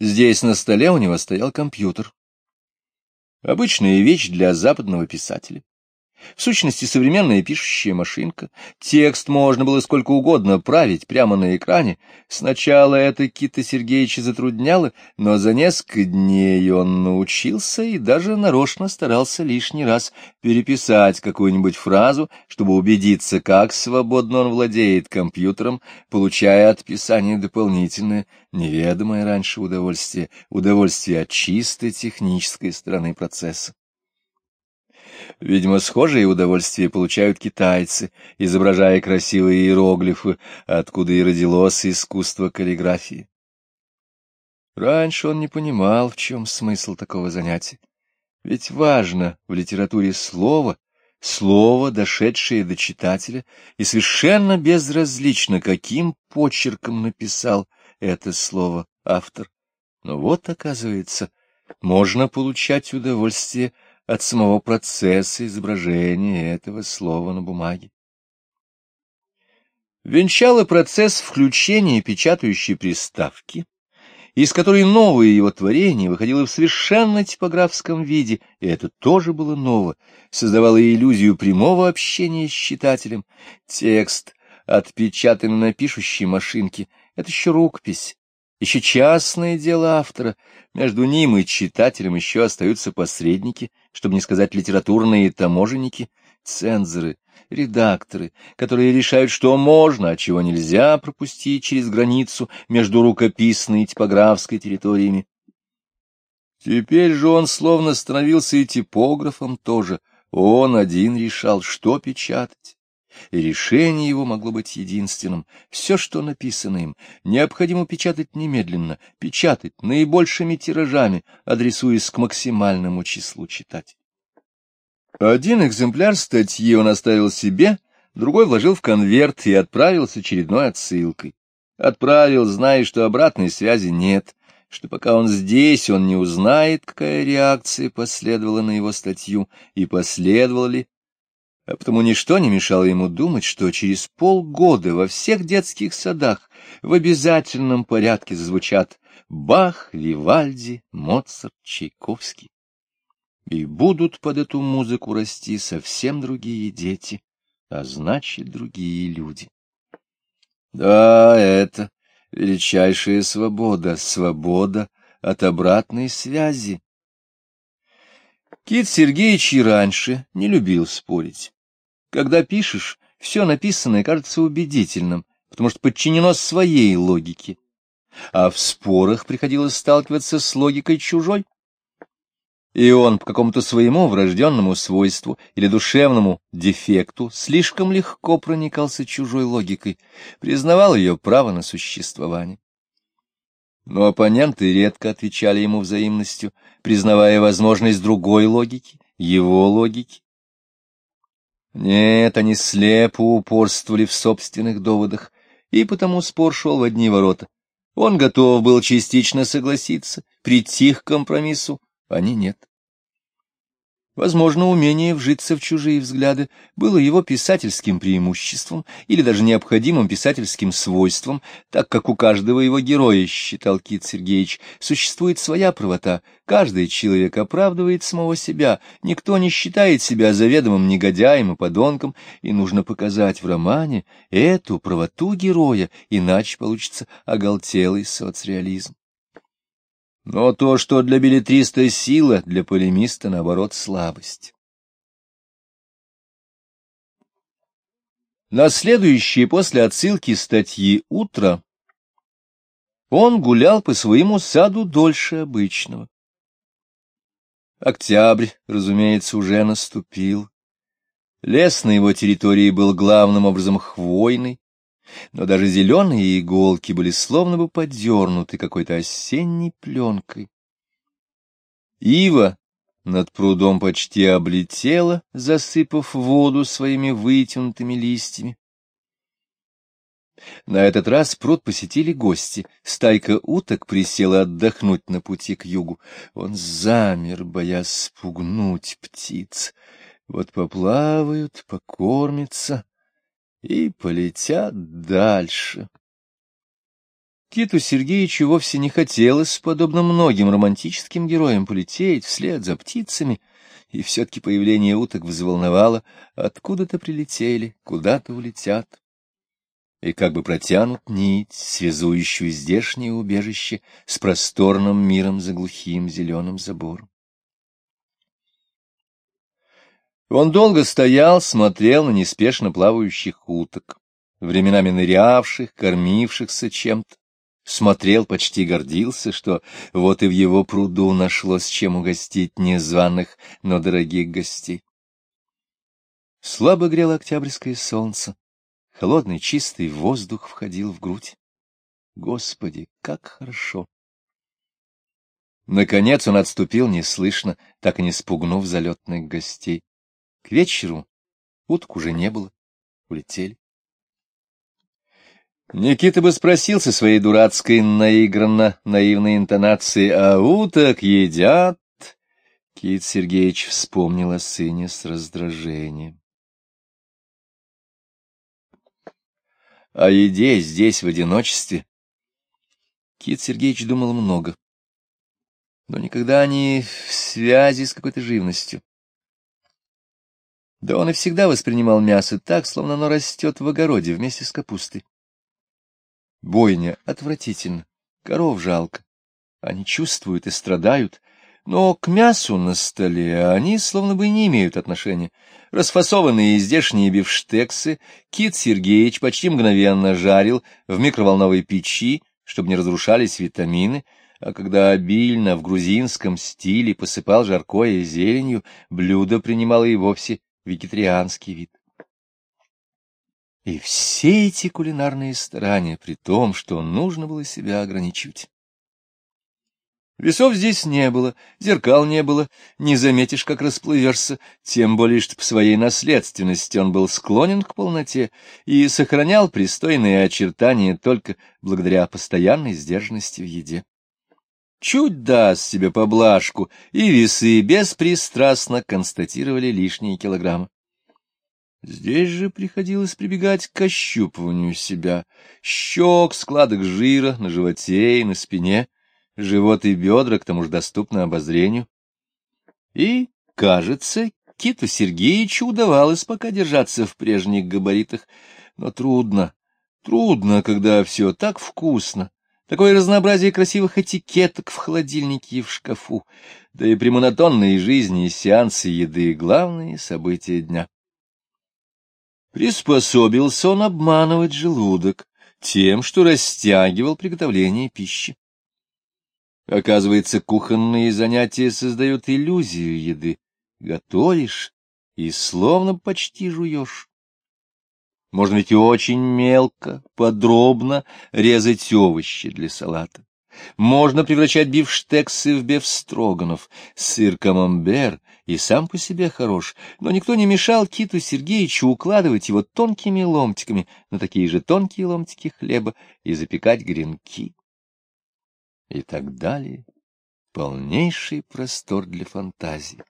Здесь на столе у него стоял компьютер. Обычная вещь для западного писателя. В сущности, современная пишущая машинка. Текст можно было сколько угодно править прямо на экране. Сначала это Кита Сергеевича затрудняло, но за несколько дней он научился и даже нарочно старался лишний раз переписать какую-нибудь фразу, чтобы убедиться, как свободно он владеет компьютером, получая от писания дополнительное, неведомое раньше удовольствие, удовольствие от чистой технической стороны процесса. Видимо, схожие удовольствия получают китайцы, изображая красивые иероглифы, откуда и родилось искусство каллиграфии. Раньше он не понимал, в чем смысл такого занятия. Ведь важно в литературе слово, слово, дошедшее до читателя, и совершенно безразлично, каким почерком написал это слово автор. Но вот, оказывается, можно получать удовольствие от самого процесса изображения этого слова на бумаге. Венчало процесс включения печатающей приставки, из которой новое его творение выходило в совершенно типографском виде, и это тоже было ново, создавало иллюзию прямого общения с читателем. Текст, отпечатанный на пишущей машинке, — это еще рукопись, еще частное дело автора, между ним и читателем еще остаются посредники, чтобы не сказать литературные таможенники, цензоры, редакторы, которые решают, что можно, а чего нельзя пропустить через границу между рукописной и типографской территориями. Теперь же он словно становился и типографом тоже. Он один решал, что печатать и решение его могло быть единственным. Все, что написано им, необходимо печатать немедленно, печатать наибольшими тиражами, адресуясь к максимальному числу читателей. Один экземпляр статьи он оставил себе, другой вложил в конверт и отправил с очередной отсылкой. Отправил, зная, что обратной связи нет, что пока он здесь, он не узнает, какая реакция последовала на его статью и последовала ли а потому ничто не мешало ему думать, что через полгода во всех детских садах в обязательном порядке зазвучат Бах, Вивальди, Моцарт, Чайковский. И будут под эту музыку расти совсем другие дети, а значит, другие люди. Да, это величайшая свобода, свобода от обратной связи. Кит Сергеевич и раньше не любил спорить. Когда пишешь, все написанное кажется убедительным, потому что подчинено своей логике. А в спорах приходилось сталкиваться с логикой чужой. И он по какому-то своему врожденному свойству или душевному дефекту слишком легко проникался чужой логикой, признавал ее право на существование. Но оппоненты редко отвечали ему взаимностью, признавая возможность другой логики, его логики. Нет, они слепо упорствовали в собственных доводах, и потому спор шел в одни ворота. Он готов был частично согласиться, прийти к компромиссу, они нет. Возможно, умение вжиться в чужие взгляды было его писательским преимуществом или даже необходимым писательским свойством, так как у каждого его героя, считал Кит Сергеевич, существует своя правота, каждый человек оправдывает самого себя, никто не считает себя заведомым негодяем и подонком, и нужно показать в романе эту правоту героя, иначе получится оголтелый соцреализм. Но то, что для билетриста сила, для полемиста, наоборот, слабость. На следующее после отсылки статьи «Утро» он гулял по своему саду дольше обычного. Октябрь, разумеется, уже наступил. Лес на его территории был главным образом хвойный, но даже зеленые иголки были словно бы подернуты какой-то осенней пленкой. Ива над прудом почти облетела, засыпав воду своими вытянутыми листьями. На этот раз пруд посетили гости. Стайка уток присела отдохнуть на пути к югу. Он замер, боясь спугнуть птиц. Вот поплавают, покормятся, и полетят дальше. Киту Сергеевичу вовсе не хотелось, подобно многим романтическим героям, полететь вслед за птицами, и все-таки появление уток взволновало, откуда-то прилетели, куда-то улетят. И как бы протянут нить, связующую здешнее убежище с просторным миром за глухим зеленым забором. Он долго стоял, смотрел на неспешно плавающих уток, временами нырявших, кормившихся чем-то, смотрел, почти гордился, что вот и в его пруду нашлось чем угостить незваных, но дорогих гостей. Слабо грело октябрьское солнце, холодный чистый воздух входил в грудь. Господи, как хорошо! Наконец он отступил неслышно, так и не спугнув залетных гостей. К вечеру уток уже не было, улетели. Никита бы спросил со своей дурацкой, наигранно наивной интонацией, а уток едят? Кит Сергеевич вспомнил о сыне с раздражением. О еде здесь, в одиночестве. Кит Сергеевич думал много, но никогда не в связи с какой-то живностью. Да он и всегда воспринимал мясо так, словно оно растет в огороде вместе с капустой. Бойня отвратительно, коров жалко. Они чувствуют и страдают, но к мясу на столе они словно бы не имеют отношения. Расфасованные здешние бифштексы Кит Сергеевич почти мгновенно жарил в микроволновой печи, чтобы не разрушались витамины, а когда обильно в грузинском стиле посыпал жаркое зеленью, блюдо принимало и вовсе вегетарианский вид. И все эти кулинарные старания, при том, что нужно было себя ограничивать. Весов здесь не было, зеркал не было, не заметишь, как расплывешься, тем более, что по своей наследственности он был склонен к полноте и сохранял пристойные очертания только благодаря постоянной сдержанности в еде. Чуть даст себе поблажку, и весы беспристрастно констатировали лишние килограммы. Здесь же приходилось прибегать к ощупыванию себя, щек, складок жира на животе и на спине, живот и бедра к тому же доступны обозрению. И, кажется, Киту Сергеевичу удавалось пока держаться в прежних габаритах, но трудно, трудно, когда все так вкусно, такое разнообразие красивых этикеток в холодильнике и в шкафу, да и при монотонной жизни сеансы еды — главные события дня. Приспособился он обманывать желудок тем, что растягивал приготовление пищи. Оказывается, кухонные занятия создают иллюзию еды. Готовишь и словно почти жуешь. Можно ведь и очень мелко, подробно резать овощи для салата. Можно превращать бифштексы в бефстроганов. Сыр камамбер и сам по себе хорош, но никто не мешал Киту Сергеевичу укладывать его тонкими ломтиками на такие же тонкие ломтики хлеба и запекать гренки. И так далее. Полнейший простор для фантазии.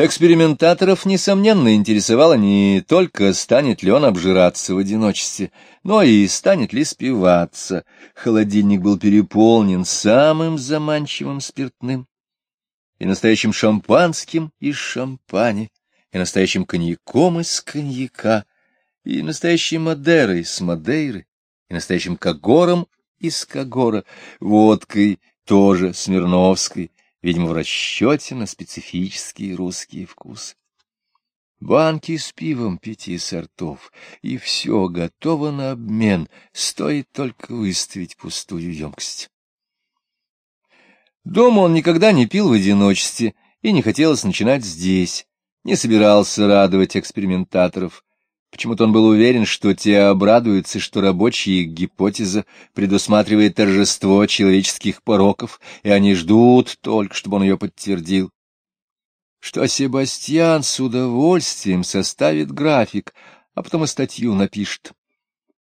Экспериментаторов, несомненно, интересовало не только, станет ли он обжираться в одиночестве, но и станет ли спиваться. Холодильник был переполнен самым заманчивым спиртным, и настоящим шампанским из шампани, и настоящим коньяком из коньяка, и настоящей Мадерой с Мадейры, и настоящим Кагором из Кагора, водкой тоже Смирновской, видимо, в расчете на специфические русские вкусы. Банки с пивом пяти сортов, и все готово на обмен, стоит только выставить пустую емкость. Дома он никогда не пил в одиночестве, и не хотелось начинать здесь, не собирался радовать экспериментаторов. Почему-то он был уверен, что те обрадуются, что рабочая гипотеза предусматривает торжество человеческих пороков, и они ждут только, чтобы он ее подтвердил. Что Себастьян с удовольствием составит график, а потом и статью напишет.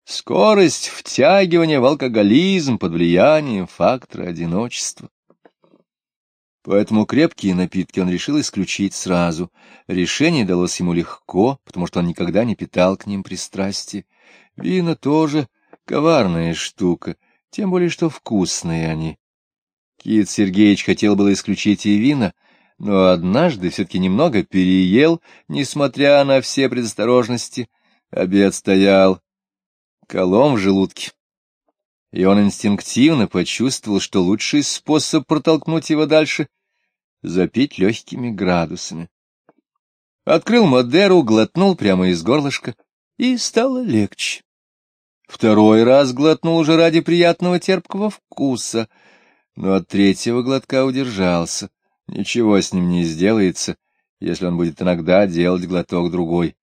Скорость втягивания в алкоголизм под влиянием фактора одиночества. Поэтому крепкие напитки он решил исключить сразу. Решение далось ему легко, потому что он никогда не питал к ним пристрастия. Вина тоже Коварная штука, тем более что вкусные они. Кит Сергеевич хотел было исключить и вина, но однажды все-таки немного переел, несмотря на все предосторожности. Обед стоял колом в желудке. И он инстинктивно почувствовал, что лучший способ протолкнуть его дальше — запить легкими градусами. Открыл Модеру, глотнул прямо из горлышка, и стало легче. Второй раз глотнул уже ради приятного терпкого вкуса, но от третьего глотка удержался. Ничего с ним не сделается, если он будет иногда делать глоток другой.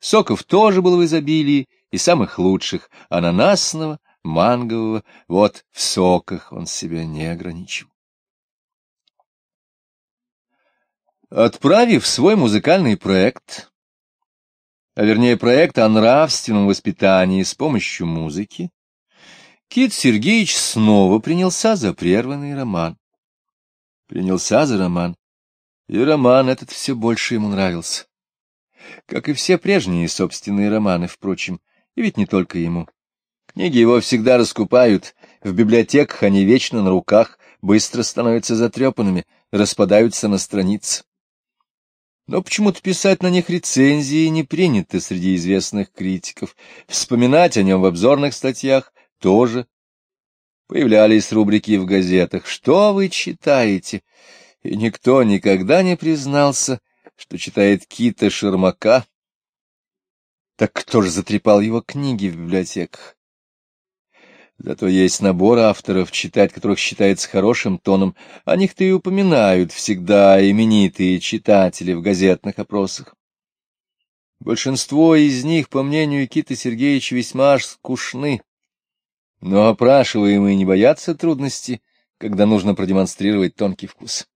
Соков тоже было в изобилии, и самых лучших — ананасного, мангового. Вот в соках он себя не ограничил. Отправив свой музыкальный проект, а вернее проект о нравственном воспитании с помощью музыки, Кит Сергеевич снова принялся за прерванный роман. Принялся за роман, и роман этот все больше ему нравился. Как и все прежние собственные романы, впрочем, и ведь не только ему. Книги его всегда раскупают, в библиотеках они вечно на руках, быстро становятся затрепанными, распадаются на страницы. Но почему-то писать на них рецензии не принято среди известных критиков. Вспоминать о нем в обзорных статьях тоже. Появлялись рубрики в газетах «Что вы читаете?» И никто никогда не признался, что читает Кита Шермака. Так кто же затрепал его книги в библиотеках? Зато есть набор авторов, читать которых считается хорошим тоном. О них-то и упоминают всегда именитые читатели в газетных опросах. Большинство из них, по мнению Кита Сергеевича, весьма скучны. Но опрашиваемые не боятся трудностей, когда нужно продемонстрировать тонкий вкус.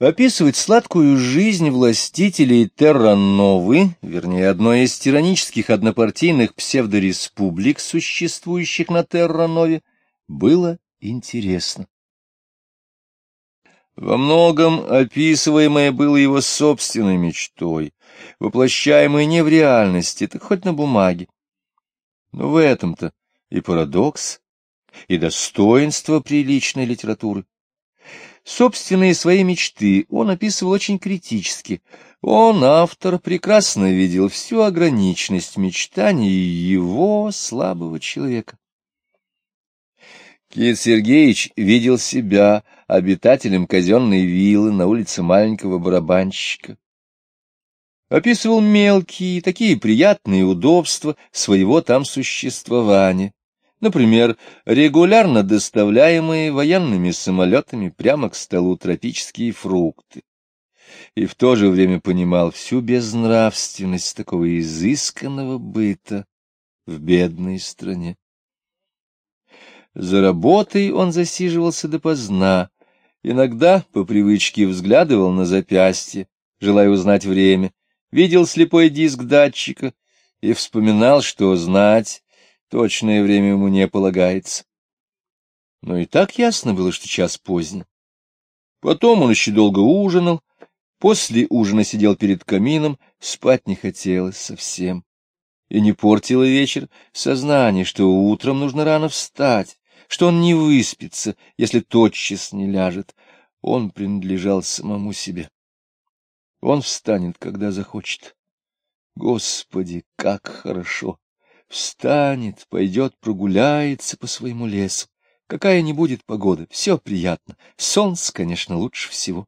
Описывать сладкую жизнь властителей Террановы, вернее, одной из тиранических однопартийных псевдореспублик, существующих на Терранове, было интересно. Во многом описываемое было его собственной мечтой, воплощаемой не в реальности, так хоть на бумаге. Но в этом-то и парадокс, и достоинство приличной литературы. Собственные свои мечты он описывал очень критически. Он, автор, прекрасно видел всю ограниченность мечтаний его, слабого человека. Кит Сергеевич видел себя обитателем казенной виллы на улице маленького барабанщика. Описывал мелкие, такие приятные удобства своего там существования. Например, регулярно доставляемые военными самолетами прямо к столу тропические фрукты. И в то же время понимал всю безнравственность такого изысканного быта в бедной стране. За работой он засиживался допоздна, иногда по привычке взглядывал на запястье, желая узнать время, видел слепой диск датчика и вспоминал, что знать Точное время ему не полагается. Но и так ясно было, что час поздний. Потом он еще долго ужинал, после ужина сидел перед камином, спать не хотелось совсем. И не портило вечер сознание, что утром нужно рано встать, что он не выспится, если тотчас не ляжет. Он принадлежал самому себе. Он встанет, когда захочет. Господи, как хорошо! Встанет, пойдет, прогуляется по своему лесу. Какая ни будет погода, все приятно. Солнце, конечно, лучше всего.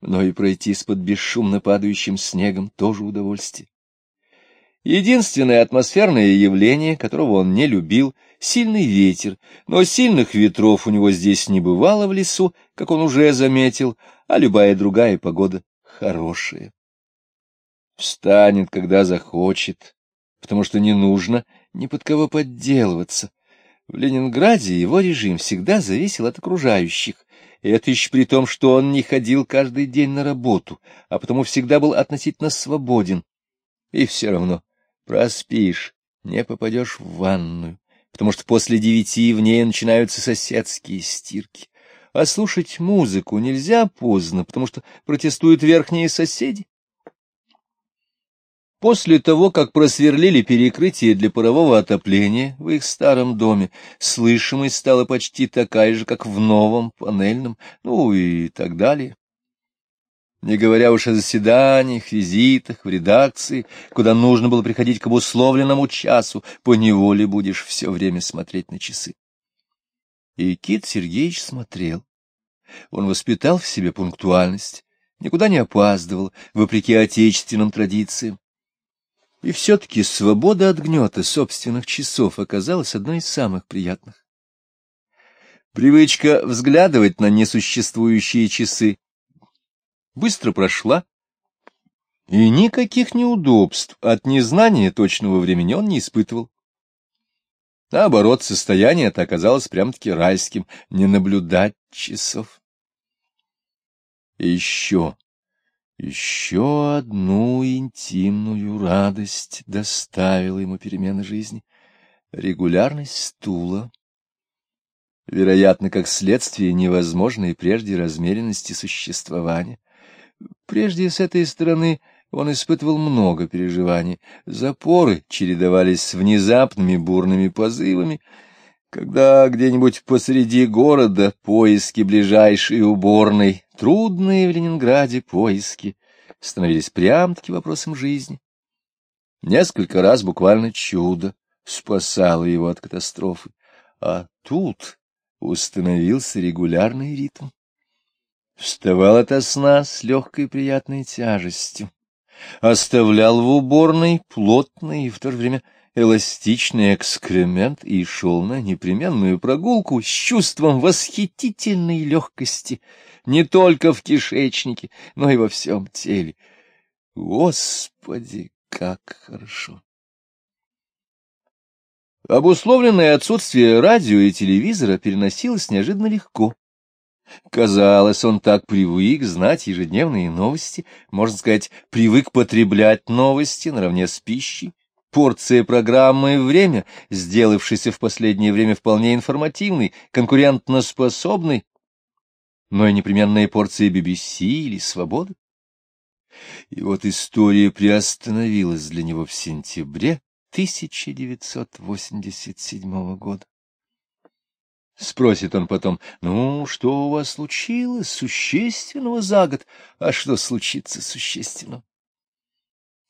Но и пройти под бесшумно падающим снегом тоже удовольствие. Единственное атмосферное явление, которого он не любил, — сильный ветер, но сильных ветров у него здесь не бывало в лесу, как он уже заметил, а любая другая погода хорошая. Встанет, когда захочет, потому что не нужно ни под кого подделываться. В Ленинграде его режим всегда зависел от окружающих, и это еще при том, что он не ходил каждый день на работу, а потому всегда был относительно свободен. И все равно проспишь, не попадешь в ванную, потому что после девяти в ней начинаются соседские стирки. А слушать музыку нельзя поздно, потому что протестуют верхние соседи. После того, как просверлили перекрытие для парового отопления в их старом доме, слышимость стала почти такая же, как в новом панельном, ну и так далее. Не говоря уж о заседаниях, визитах в редакции, куда нужно было приходить к обусловленному часу, поневоле будешь все время смотреть на часы. И Кит Сергеевич смотрел. Он воспитал в себе пунктуальность, никуда не опаздывал, вопреки отечественным традициям. И все-таки свобода от гнета собственных часов оказалась одной из самых приятных. Привычка взглядывать на несуществующие часы быстро прошла, и никаких неудобств от незнания точного времени он не испытывал. Наоборот, состояние это оказалось прям-таки райским — не наблюдать часов. И еще еще одну интимную радость доставила ему перемена жизни — регулярность стула. Вероятно, как следствие невозможной прежде размеренности существования. Прежде с этой стороны он испытывал много переживаний. Запоры чередовались с внезапными бурными позывами — когда где-нибудь посреди города поиски ближайшей уборной, трудные в Ленинграде поиски, становились прям-таки вопросом жизни. Несколько раз буквально чудо спасало его от катастрофы, а тут установился регулярный ритм. Вставал ото сна с легкой приятной тяжестью, оставлял в уборной плотный и в то же время эластичный экскремент и шел на непременную прогулку с чувством восхитительной легкости не только в кишечнике, но и во всем теле. Господи, как хорошо! Обусловленное отсутствие радио и телевизора переносилось неожиданно легко. Казалось, он так привык знать ежедневные новости, можно сказать, привык потреблять новости наравне с пищей, порция программы «Время», сделавшейся в последнее время вполне информативной, конкурентноспособной, но и непременная порция BBC или «Свободы». И вот история приостановилась для него в сентябре 1987 года. Спросит он потом, ну, что у вас случилось существенного за год? А что случится существенного?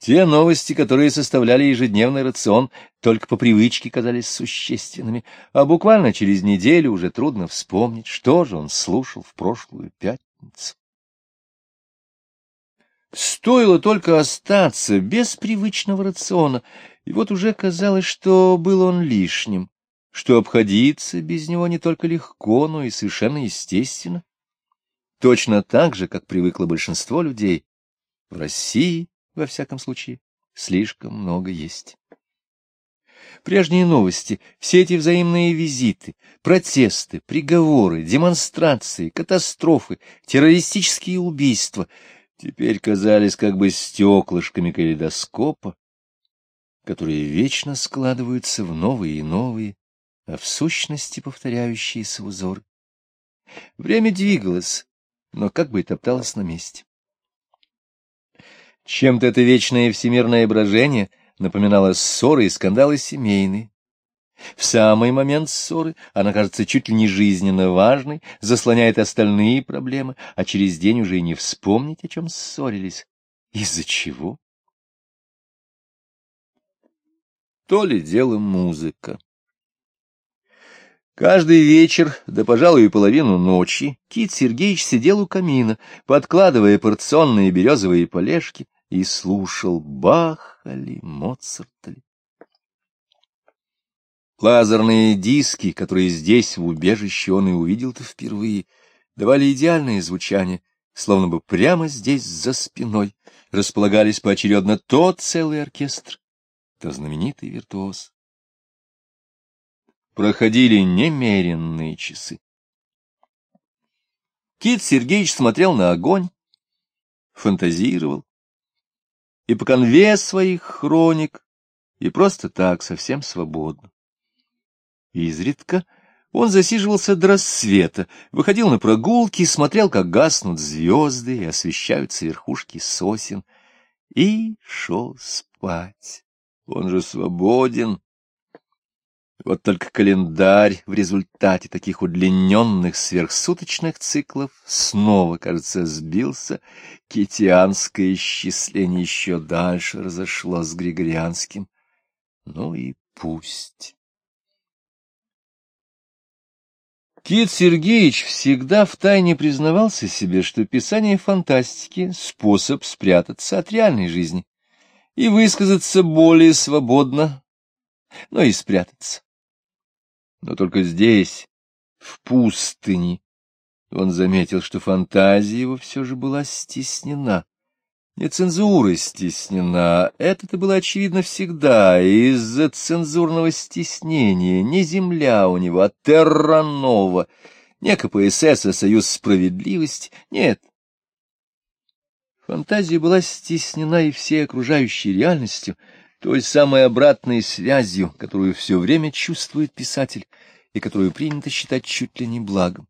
Те новости, которые составляли ежедневный рацион, только по привычке казались существенными, а буквально через неделю уже трудно вспомнить, что же он слушал в прошлую пятницу. Стоило только остаться без привычного рациона, и вот уже казалось, что был он лишним, что обходиться без него не только легко, но и совершенно естественно. Точно так же, как привыкло большинство людей в России, во всяком случае, слишком много есть. Прежние новости, все эти взаимные визиты, протесты, приговоры, демонстрации, катастрофы, террористические убийства теперь казались как бы стеклышками калейдоскопа, которые вечно складываются в новые и новые, а в сущности повторяющиеся узоры. Время двигалось, но как бы и топталось на месте. Чем-то это вечное всемирное брожение напоминало ссоры и скандалы семейные. В самый момент ссоры она кажется чуть ли не жизненно важной, заслоняет остальные проблемы, а через день уже и не вспомнить, о чем ссорились. Из-за чего? То ли дело музыка. Каждый вечер, да, пожалуй, и половину ночи, Кит Сергеевич сидел у камина, подкладывая порционные березовые полежки, и слушал Баха ли, Моцарта ли. Лазерные диски, которые здесь, в убежище, он и увидел-то впервые, давали идеальное звучание, словно бы прямо здесь, за спиной, располагались поочередно то целый оркестр, то знаменитый виртуоз. Проходили немеренные часы. Кит Сергеевич смотрел на огонь, фантазировал, и по конве своих хроник, и просто так, совсем свободно. Изредка он засиживался до рассвета, выходил на прогулки, смотрел, как гаснут звезды и освещаются верхушки сосен, и шел спать. Он же свободен. Вот только календарь в результате таких удлиненных сверхсуточных циклов снова, кажется, сбился. Китианское исчисление еще дальше разошлось с григорианским. Ну и пусть. Кит Сергеевич всегда втайне признавался себе, что писание фантастики — способ спрятаться от реальной жизни и высказаться более свободно, но и спрятаться. Но только здесь, в пустыне, он заметил, что фантазия его все же была стеснена. Не цензура стеснена, это-то было очевидно всегда, из-за цензурного стеснения не земля у него, а терранова, не КПСС, а союз справедливости, нет. Фантазия была стеснена и всей окружающей реальностью, той самой обратной связью, которую все время чувствует писатель и которую принято считать чуть ли не благом.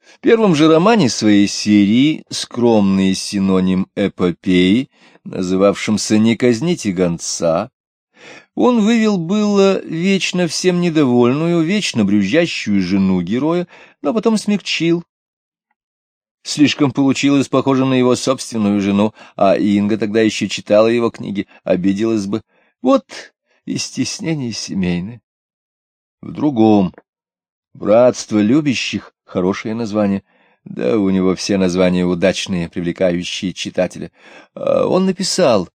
В первом же романе своей серии, скромный синоним эпопеи, называвшемся «Не казните гонца», он вывел было вечно всем недовольную, вечно брюзжащую жену героя, но потом смягчил. Слишком получилось похоже на его собственную жену, а Инга тогда еще читала его книги, обиделась бы. Вот и стеснение семейное. В другом «Братство любящих» — хорошее название. Да, у него все названия удачные, привлекающие читателя. А он написал,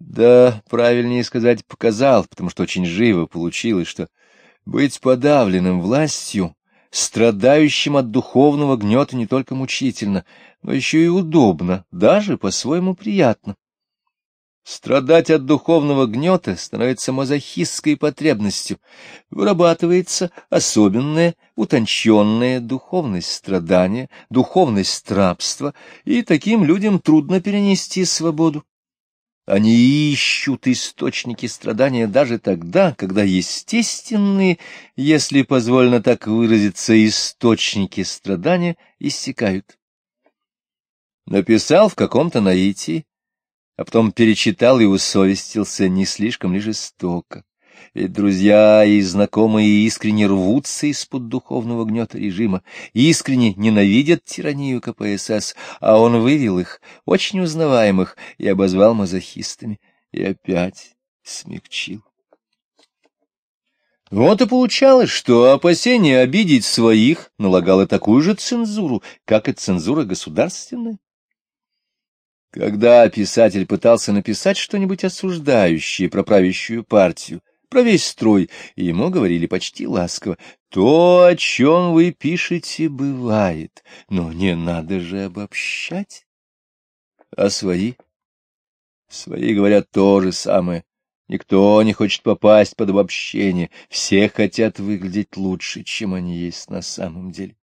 да, правильнее сказать, показал, потому что очень живо получилось, что быть подавленным властью, страдающим от духовного гнета не только мучительно, но еще и удобно, даже по-своему приятно. Страдать от духовного гнета становится мазохистской потребностью. Вырабатывается особенная, утонченная духовность страдания, духовность рабства, и таким людям трудно перенести свободу. Они ищут источники страдания даже тогда, когда естественные, если позволено так выразиться, источники страдания иссякают. Написал в каком-то наитии, а потом перечитал и усовестился не слишком ли жестоко. Ведь друзья и знакомые искренне рвутся из-под духовного гнета режима, искренне ненавидят тиранию КПСС, а он вывел их, очень узнаваемых, и обозвал мазохистами, и опять смягчил. Вот и получалось, что опасение обидеть своих налагало такую же цензуру, как и цензура государственная. Когда писатель пытался написать что-нибудь осуждающее про правящую партию, про весь строй, ему говорили почти ласково, «То, о чем вы пишете, бывает, но не надо же обобщать». А свои? Свои говорят то же самое. Никто не хочет попасть под обобщение, все хотят выглядеть лучше, чем они есть на самом деле.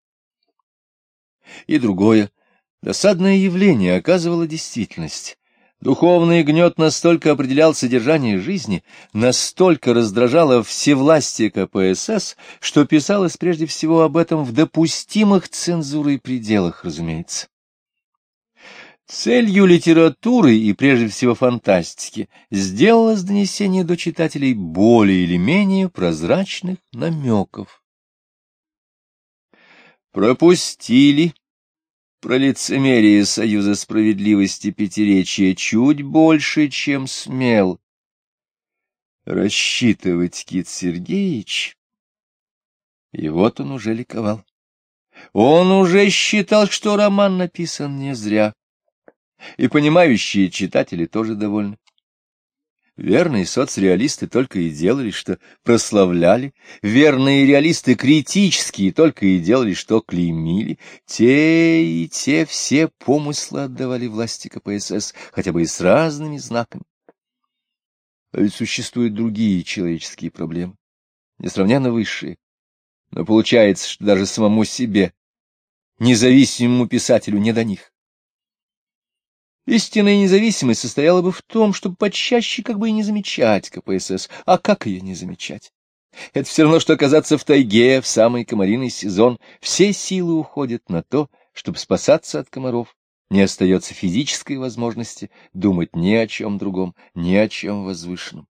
И другое — Досадное явление оказывало действительность. Духовный гнет настолько определял содержание жизни, настолько раздражало всевластие КПСС, что писалось прежде всего об этом в допустимых цензурой пределах, разумеется. Целью литературы и прежде всего фантастики сделалось донесение до читателей более или менее прозрачных намеков. Пропустили про лицемерие Союза справедливости Пятиречия чуть больше, чем смел. Рассчитывать Кит Сергеевич. И вот он уже ликовал. Он уже считал, что роман написан не зря. И понимающие читатели тоже довольны. Верные соцреалисты только и делали, что прославляли, верные реалисты критические только и делали, что клеймили, те и те все помыслы отдавали власти КПСС, хотя бы и с разными знаками. А ведь существуют другие человеческие проблемы, несравненно высшие. Но получается, что даже самому себе, независимому писателю, не до них. Истинная независимость состояла бы в том, чтобы почаще как бы и не замечать КПСС. А как ее не замечать? Это все равно, что оказаться в тайге в самый комариный сезон. Все силы уходят на то, чтобы спасаться от комаров, не остается физической возможности думать ни о чем другом, ни о чем возвышенном.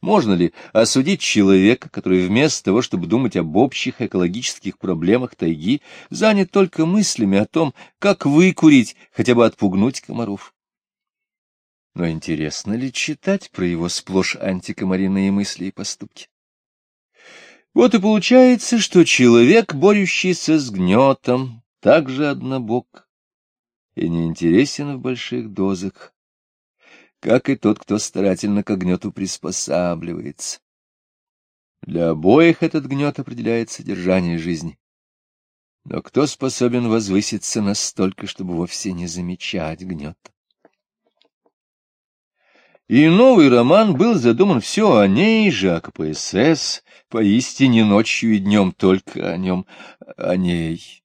Можно ли осудить человека, который вместо того, чтобы думать об общих экологических проблемах тайги, занят только мыслями о том, как выкурить, хотя бы отпугнуть комаров? Но интересно ли читать про его сплошь антикомариные мысли и поступки? Вот и получается, что человек, борющийся с гнетом, также однобок и не интересен в больших дозах, как и тот, кто старательно к гнету приспосабливается. Для обоих этот гнет определяет содержание жизни. Но кто способен возвыситься настолько, чтобы вовсе не замечать гнета? И новый роман был задуман все о ней же, о КПСС, поистине ночью и днем только о нем, о ней.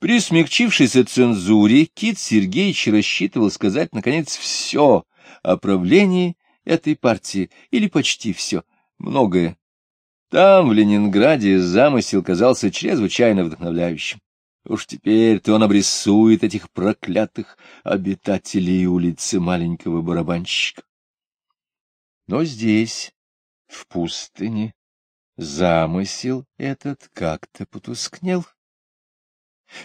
При смягчившейся цензуре Кит Сергеевич рассчитывал сказать, наконец, все о правлении этой партии, или почти все, многое. Там, в Ленинграде, замысел казался чрезвычайно вдохновляющим. Уж теперь-то он обрисует этих проклятых обитателей улицы маленького барабанщика. Но здесь, в пустыне, замысел этот как-то потускнел.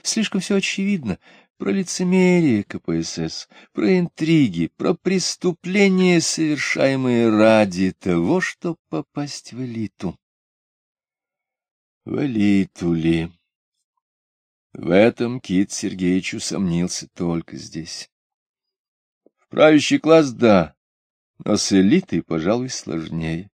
Слишком все очевидно. Про лицемерие КПСС, про интриги, про преступления, совершаемые ради того, чтобы попасть в элиту. В элиту ли? В этом Кит Сергеевич усомнился только здесь. В правящий класс — да, но с элитой, пожалуй, сложнее.